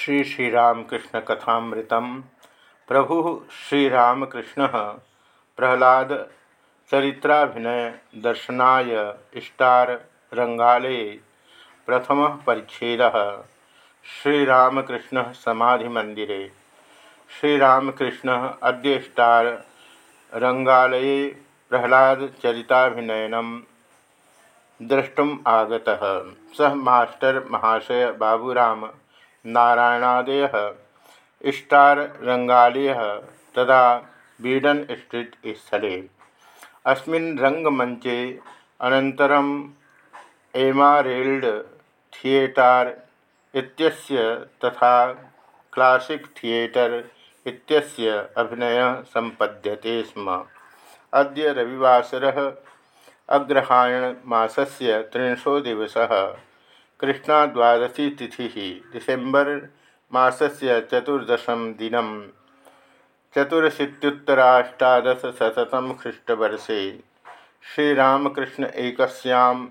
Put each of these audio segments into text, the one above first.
श्री श्रीरामकृष्ण कथामृतम। प्रभु श्रीरामकृष्ण प्रहलाद चरित्राभिनय दर्शनाय स्टार रंगालये प्रथम परिच्छेद। श्रीरामकृष्ण मंदिरे। श्रीरामकृष्ण अद्य स्टार रंगालये प्रहलाद चरिताभिनयनम द्रष्टुम आगतः। सह मास्टर महाशय बाबूराम नारायणादय स्टार रंगालय तदा बीडन स्ट्रीट स्थले। अस्मिन् रंगमंचे अनन्तरम् एमारेल्ड थिएटर इत्यस्य तथा क्लासिक थिएटर इत्यस्य अभिनयः सम्पद्यते स्म। अद्य रविवासरः, अग्रहायणमासस्य त्रिंशो दिवसः। कृष्णाद्वादशी तिथि डिसेम्बर मासस्य चतुर्दशम दिन। चतुरशीतुत्तराष्टादशतम ख्रीष्टवर्षे श्रीरामकृष्ण एक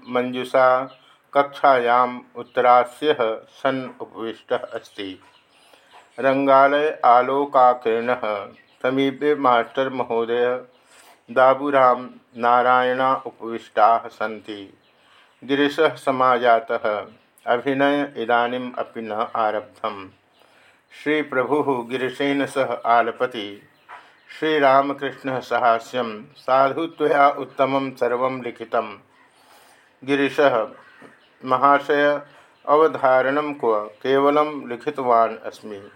मंजुषा कक्षायाम् उत्तरास्य सन् उपविष्ट अस्ति। रंगालय आलोकाकिरण समीपे मास्टर महोदय दाबूराम नारायण उपविष्टा सन्ति। गिरीशः समाजातः। अभिनय इदानीम् न आरब्धम। श्री प्रभु गिरीशेन सह आलपति। श्रीरामकृष्ण सहास्यम। साधुत्वया उत्तम सर्व लिखित। गिरीश, महाशय, अवधारण क्व? केवल अस्मि।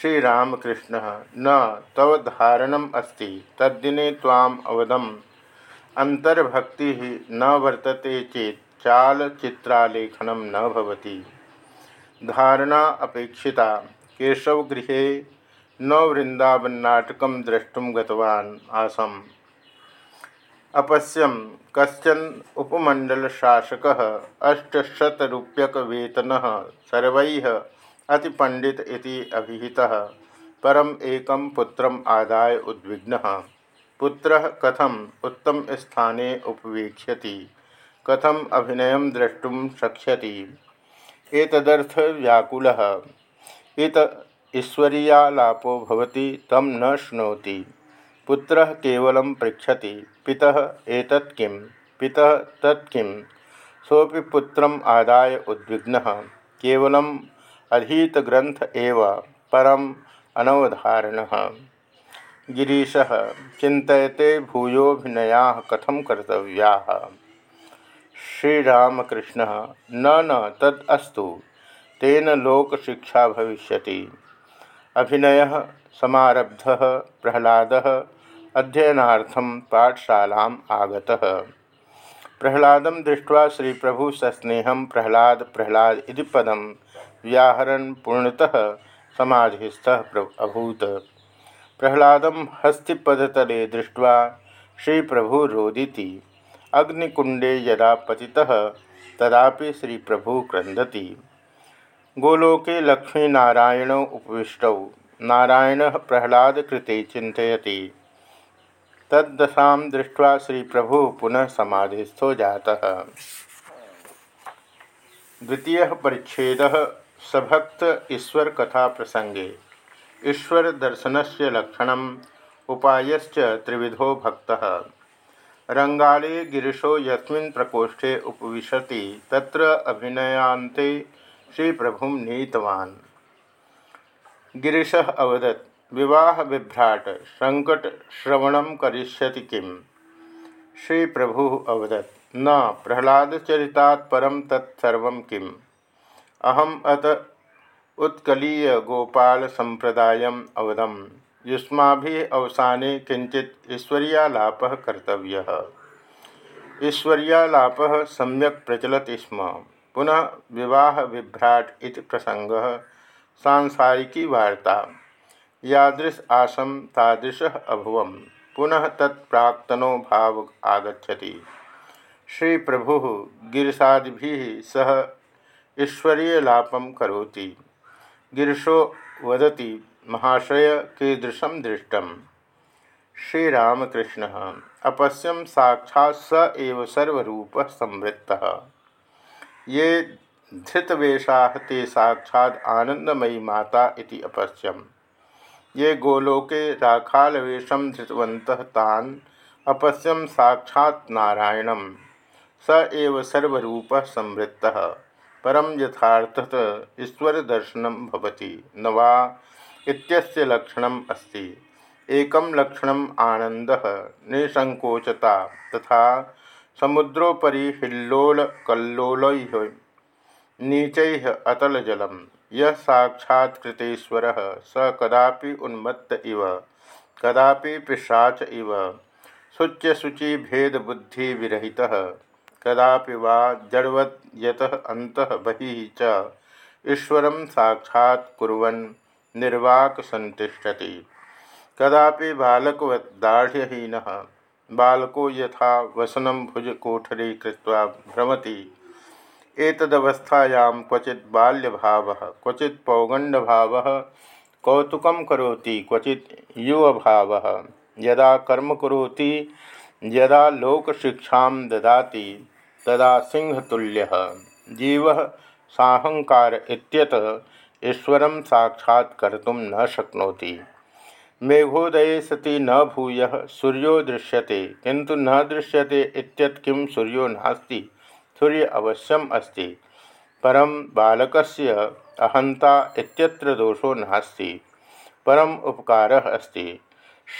श्रीरामकृष्ण, न, तव धारणम अस्ति। तद्दिने अवदम। अंतर्भक्ति न वर्तते चेत चालचित्रालेखन न भवति। धारणा अपेक्षिता। केशवगृह न वृंदावनाटक द्रष्टुम आसम। अपश्यम कशन उपमंडलशासक अष्टशतरूप्यकवेतन सर्व अतिपंडित अभिहितः। परम एकम पुत्रम आदाय उद्विग्न। पुत्र कथम उत्तम स्थाने उपवेक्ष्यति, कथम अभिनय द्रष्टुम शक्ष्यति। एतदर्थ व्याकुलः। इत ईश्वरीयालापो भवति तम न शृणोति। पुत्रः केवलं पृच्छति, पितः एतत् किं पितः तत् किं सोऽपि पुत्रम् आदाय उद्विग्नः। केवलम् अधीतग्रन्थ एव, परम अनवधारणः। गिरीश चिंतते भूयोभिनया कथम कर्तव्या। श्रीरामकृष्ण, न न तदस्तु तेन लोकशिक्षा भविष्य अभिनय, समारब्ध, प्रहलाद, अध्ययनार्थं पाठशाला आगता। प्रहलाद दृष्ट्वा श्री प्रभु सस्नेह प्रहलाद प्रहलाद इति व्याहरण पूर्णतः समाधिस्थ अभूत। प्रहलाद हस्तिपदतले दृष्ट्वा श्री प्रभु रोदिति अग्निकुंडे यदा पति तदापि श्री प्रभु क्रंदति गोलोके लक्ष्मीनारायण उपविष्ट। नारायण प्रहलाद कृते चिंतयति तद्दशा दृष्ट्वा श्री प्रभु पुनः समाधिस्थो जाता। द्वितीय परिच्छेद, सभक्त ईश्वर कथा प्रसंगे। ईश्वर से लक्षण उपायश्च त्रिविधो भक्त। रंगाले गिरीशो यस्मिन् प्रकोष्ठे उपविशति, तत्र अभिनयान्ते श्री प्रभु नीतवान्। गिरीशः अवदत् विवाह बिभ्राट संकट श्रवण करिष्यति किम श्री प्रभु अवदत्, न, प्रहलादचरितात् परम तत्सर्व किम? अहम अत उत्कलीय गोपाल संप्रदाय अवदम। युष्मा अवसाने किंचित ईश्वरीयालाप कर्तव्य। ईश्वरीयालाप सम्यक प्रचलति स्म। पुनः विवाह विभ्राट इति प्रसंग सांसारिकी वार्ता। यादृश आसम तादृश अभुवम। पुनः तत्प्राक्तनो भाव आगछति श्री प्रभु गिरिशादि सह ईश्वरीयलापम करोति। गिरीशो वदति, महाशय कीदृशं दृष्टम। श्रीरामकृष्ण अपश्यम साक्षा स संवृत्त। ये धृतवेशा ते साक्षात् आनंदमयी माता इति अपश्यम ये गोलोके राखालवेशम धृतवन्तः अपश्यम साक्षात् नारायणं स एव परम यथार्थत ईश्वर दर्शन भवति, न वा? इत्यस्य लक्षणम् अस्ति। एकं लक्षणम् आनन्दः, निसंकोचता, तथा समुद्रोपरि हिल्लोलकल्लोलैः नीचैः अतलजलं यः साक्षात्कृतेश्वरः स कदापि उन्मत्त इव, कदापि पिशाच इव। शुच्यशुचि भेदबुद्धिविरहितः। कदापि वा जड़वत् यतः अन्तः बहिः च। ईश्वरं साक्षात् कुर्वन् निर्वाक संतिष्ठति कदापि बालकवद्दाढ़हीन बालको यथा वसनं भुजकोठरी कृत्वा भ्रमति। एतदवस्थायां क्वचित् बाल्यभावः, क्वचित् पौगण्डभावः, कौतुकं करोति क्वचित् युवभावः। यदा कर्म करोति यदा लोकशिक्षा ददाति, तदा सिंहतुल्यः। जीव साहंकार इत्यतः ईश्वरं साक्षात् कर्तुं न शक्नोति। मेघोदये सति न भूय, सूर्यो दृश्यते किंतु न दृश्यते इत्यत किं सूर्यो नास्ति, सूर्य अवश्यम अस्ति। परम बालकस्य अहंता इत्यत्र दोषो नास्ति, परम उपकारः अस्ति।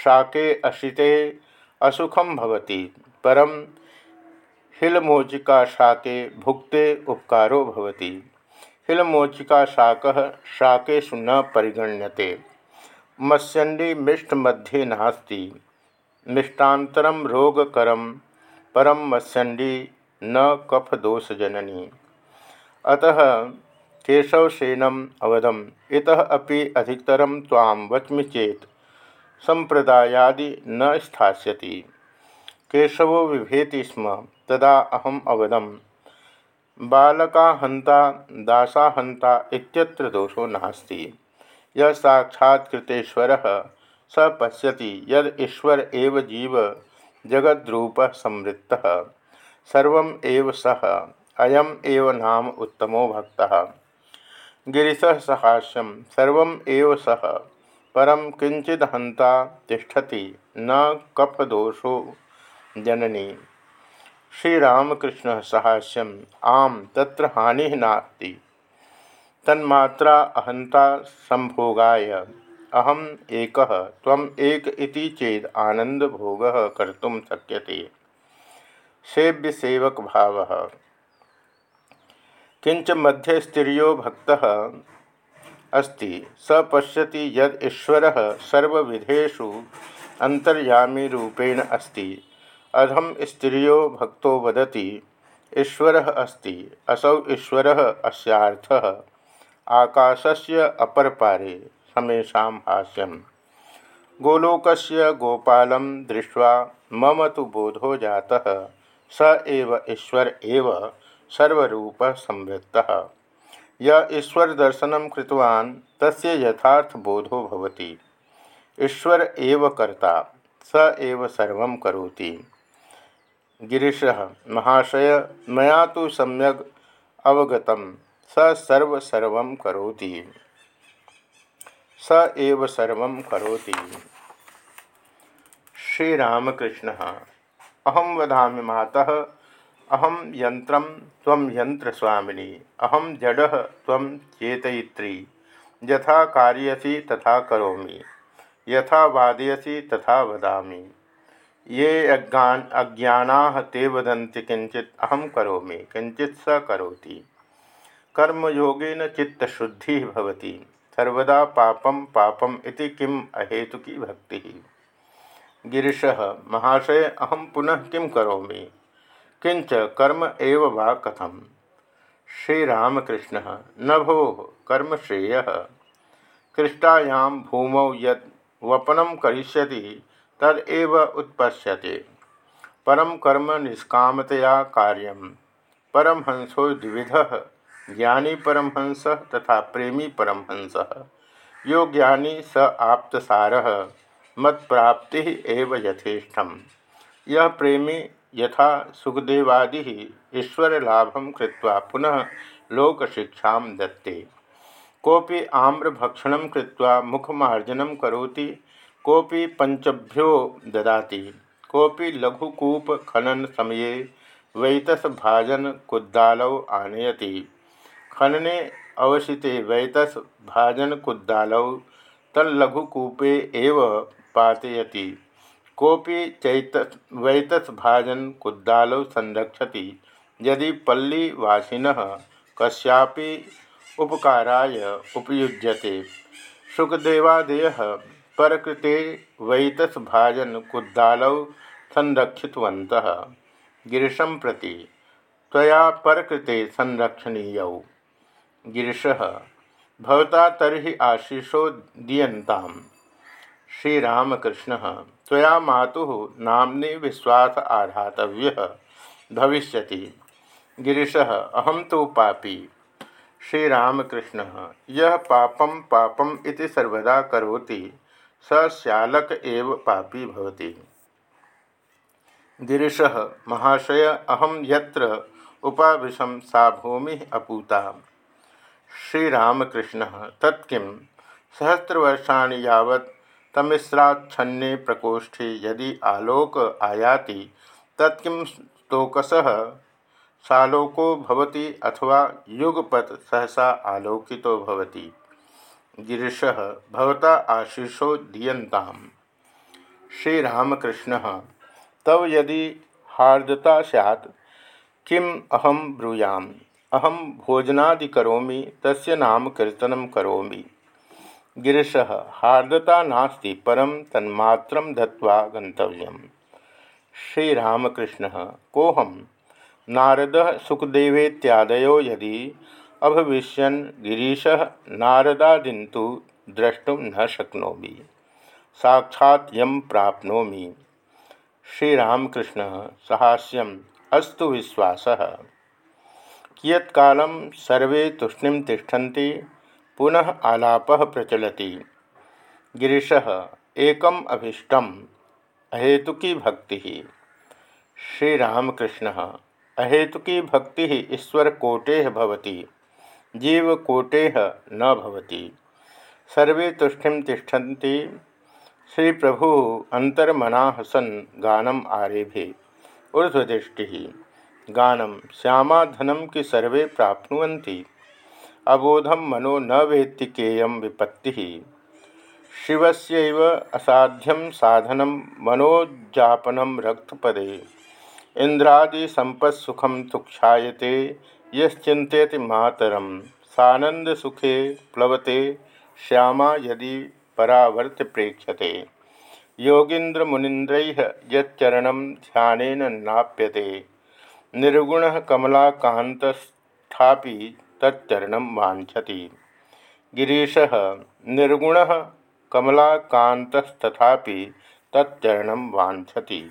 शाके अशिते असुखम भवति। परम हिलमोचिका शाके भुक्ते उपकारो भवति। हिलमोचिका शाकः शाकेषु न परिगण्यते। मत्स्यंडी मिष्ट मध्ये नास्ति। मिष्टान्तरम रोगकरम परम मत्स्यंडी न कफदोष जननी अतः केशवसेनम अवदम, इतः अपि अधिकतरम ताम वच्मि चेत संप्रदायादि न स्थास्यति। केशवो विभेति स्म, तदा अहम अवदम। बालका हंता दासा हंता इत्यत्र दोषो नास्ति। यह साक्षात्कृतेश्वर स पश्यति यद ईश्वर एव जीव, जगद्रूप संवृत्तः। सर्व सह अयम एव नाम उत्तमो भक्त। गिरीश सहास्यम सर्व सह परम किंचिद हंता तिष्ठति, न कफदोषो जननी। श्रीरामकृष्ण सहास्यम, आम, तत्र हानि नास्ति। तन्मात्रा अहंता संभोगाय अहम एक, त्वम एक चेद आनंद भोग कर्तुम शक्यते। सेव्य सेवक भाव किंच मध्य स्त्रियो भक्त अस्ति। स पश्यति यद ईश्वर सर्वविधेषु अंतर्यामी रूपेण अस्ति। अधम स्त्रियो भक्तो वदति, ईश्वर अस्ति, असौ ईश्वर अस्यार्थः। आकाशस्य अपरपारे समेषां हास्यम। गोलोकस्य गोपालं दृष्ट्वा मम तो बोधो जातः। स एव ईश्वर एव सर्वरूप संवृत्त ईश्वर दर्शन कृतवान्, तस्य यथार्थ बोधो भवति। ईश्वर एव कर्ता, स एव सर्व करोति। गिरीश, महाशय मैं तो सम्यक अवगत सर्व सर्व करोति। स एव सर्व करोति। श्रीरामकृष्ण अहम वधा माता अहम यंत्र तम अहम जड़ तम चेतयित्री, यथा कार्यसी तथा करोमि, यथा वादयसी तथा वदामि। ये अज्ञाना ते वदन्ति किंचित अहम करोमि किंचित स करोति। कर्मयोगेन चित्तशुद्धि भवति, सर्वदा पापम पापम इति किम अहेतुकी भक्ति। गिरीश, महाशय अहम पुनः किं करोमि? किंच कर्म एव वा कथम? श्रीरामकृष्ण, न भो कर्म श्रेय। कृष्टायां भूमौ यद वपनं करिष्यति तदेव उत्पश्यते। परम कर्म निष्कामतया कार्यम। परमहंसो द्विविध, ज्ञानी परमहंस तथा प्रेमी परमहंस। यो ज्ञानी स आप्तसारः, मत्प्राप्ति एव यह प्रेमी यथा सुखदेवादि ईश्वर लाभम कृत्वा पुनः लोकशिक्षा दत्ते। कोपि आम्रभक्षण कृत्वा मुखमार्जन करोति कोपि पंचभ्यो ददाति कोपि लघुकूप खनन समये वैतस भाजन कुद्दालौ आनयति। खनने अवशिते वैतस भाजन कुद्दालौ तल्लघुकूपे एव पातयति। कोपि चैत वैतस भाजन कुद्दालौ संरक्षति। यदि पल्लीवासिनः कस्यापि उपकाराय उपयुज्यते, सुखदेवादयः परकृते वैतस भाजन कुद्दालौ संरक्षितवन्तः। गिरीशं प्रति त्वया परकृते संरक्षणीयौ। गिरीशः, भवता आशीषो दीयता श्रीरामकृष्ण तया मातु नामने विश्वास आधातव्य भविष्य गिरीश अहम तो पापी। श्रीरामकृष्ण यह पापम पापम इति सर्वदा करोति, स श्यालक एव पापी भवति। गिरीश, महाशय अहम यत्र उपाविशम सा भूमि अपूता। श्रीरामकृष्ण तत्किं सहस्रवर्षाणि यावत् तमिस्राच्छन्ने प्रकोष्ठे यदि आलोक आयाति तत्किं स्तोकसः? सालोको भवति अथवा युगपत् सहसा आलोकितो भवति? गिरीशः, भवता आशीषो दीयताम श्रीरामकृष्ण, तव यदि हार्दता सैत् किम अहम ब्रूयाम? अहम भोजनादि करोमि तस्य नाम कीर्तन करोमि। गिरीश, हार्दता नास्ति परम तन्मात्र दत्वा गंतव्यम श्रीरामकृष्ण कोहम नारद सुखदेवेत्यादयो यदि अभविष्यन् गिरीश नारदादीन तो द्रष्टुम न शक्नोमी। साक्षात् यम प्राप्नोमी। श्रीरामकृष्ण, सहास्यम, अस्तु विश्वासः। कियत्कालं सर्वे तूष्णीं तिष्ठन्ति पुनः आलाप प्रचलति। गिरीश, एकम् अभीष्टम्, अहेतुकी भक्ति। श्रीरामकृष्ण, अहेतुकी भक्ति ईश्वरकोटे भवति, जीवकोटे न भवति। सर्वे तुष्टिं तिष्ठन्ति। श्री प्रभु अंतर्मना सन् गानम आरेभे। ऊर्ध्वदृष्टि गानम श्यामाधनम की सर्वे प्राप्नुवन्ति। अबोधम मनो न वेत्ति केयम विपत्ति। शिवस्यैव असाध्यम साधनम मनोजापनम रक्तपदे। इंद्रादि संपत्सुखम तुक्षाते यश्चिंत्यति मातरम सानंद सुखे प्लवते, श्यामा यदि परावर्त प्रेक्षते योगींद्र मुनीन्द्र यच्चरण ध्यान नाप्यते। निर्गुण कमलाकांतस्थापि तच्चरण वाछति गिरीश निर्गुण कमलाकांतस्तथा तच्चरण वाछति